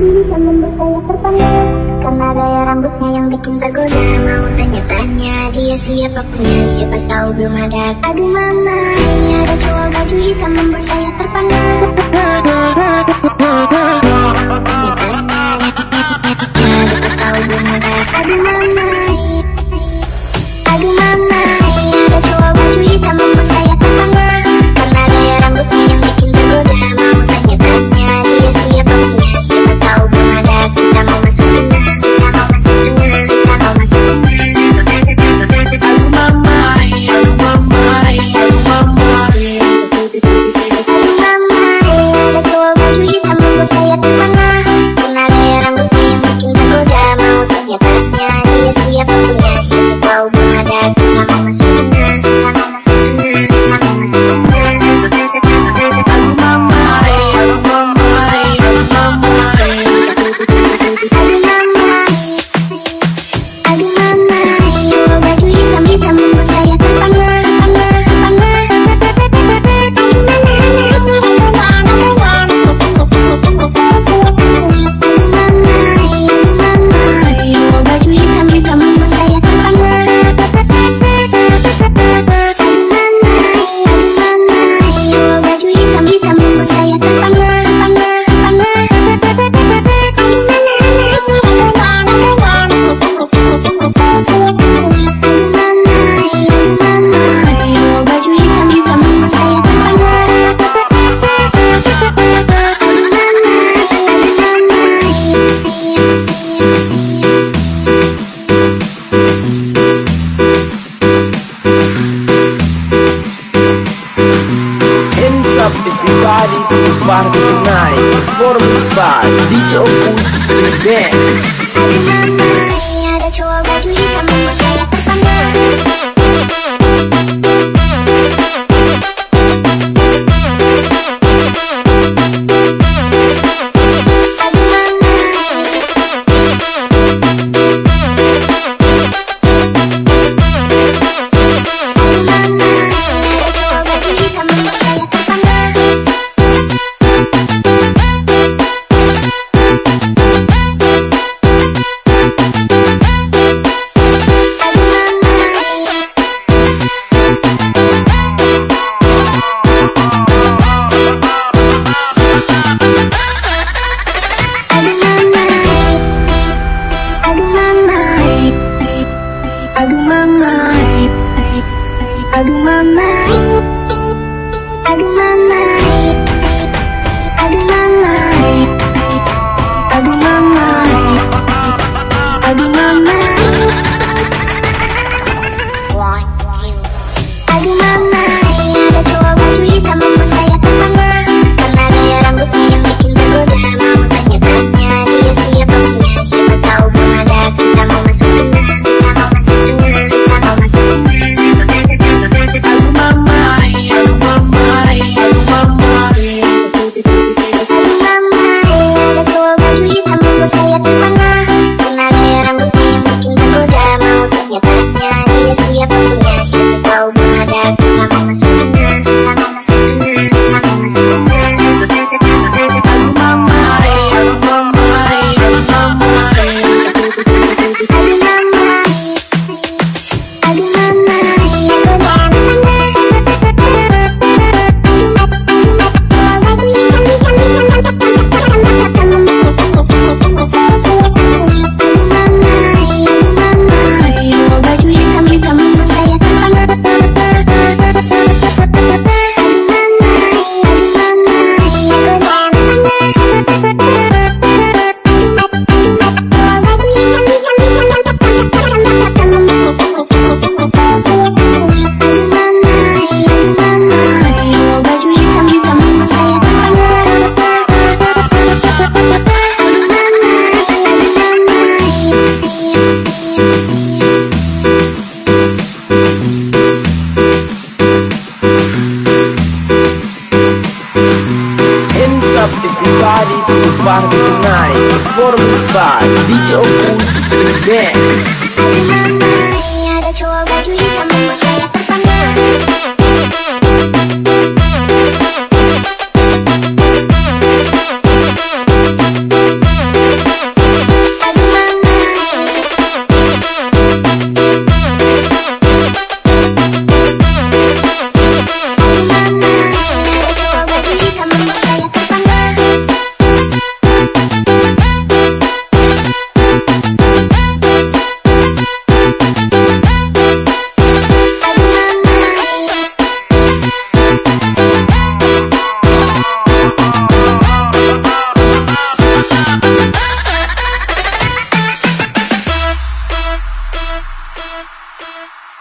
diri jangan saya bertanya Karena gaya rambutnya yang bikin tergoda Mau tanya-tanya dia siapa punya Siapa tahu belum ada. Aduh mama Ini ada cowok baju hitam membuat saya terpana party tonight Performance by DJ Opus Dance Body to the party tonight. Performance by DJ Opus Dance.